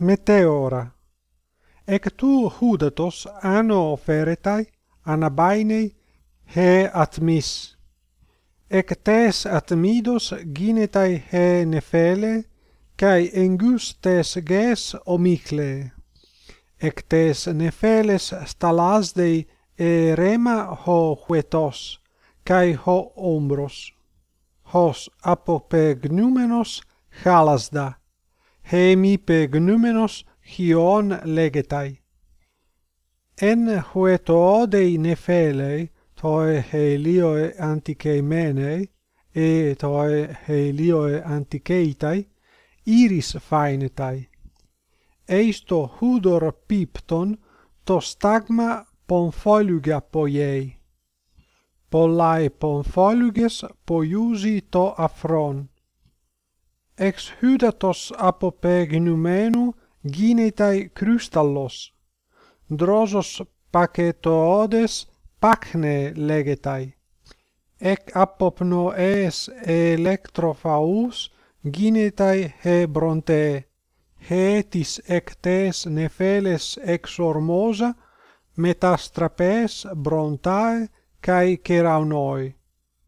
meteora. Ec tu hudatos ano oferetai anabainei he atmis. Ec tes atmidos ginetai he nefele, kai engus tes ges omicle. Ec tes nefeles stalasdei e rema ho huetos, kai ho ombros. Hos apopegnumenos halasda, hemipe pegnumenos hion legetai. En hueto dei nefelei toi helioe antikeimenei, e toi helioe antikeitai iris fainetai. Eisto hudor pipton to stagma ponfoluga poiei. Pollae ponfoluges poiusi to afron ex hydatos apopeginumenu ginetai crystallos drosos paketodes pakne legetai. Ec apopnoes electrophaus ginetai hebronte. Hetis ectes nefeles exormosa metastrapes brontae kai keraunoi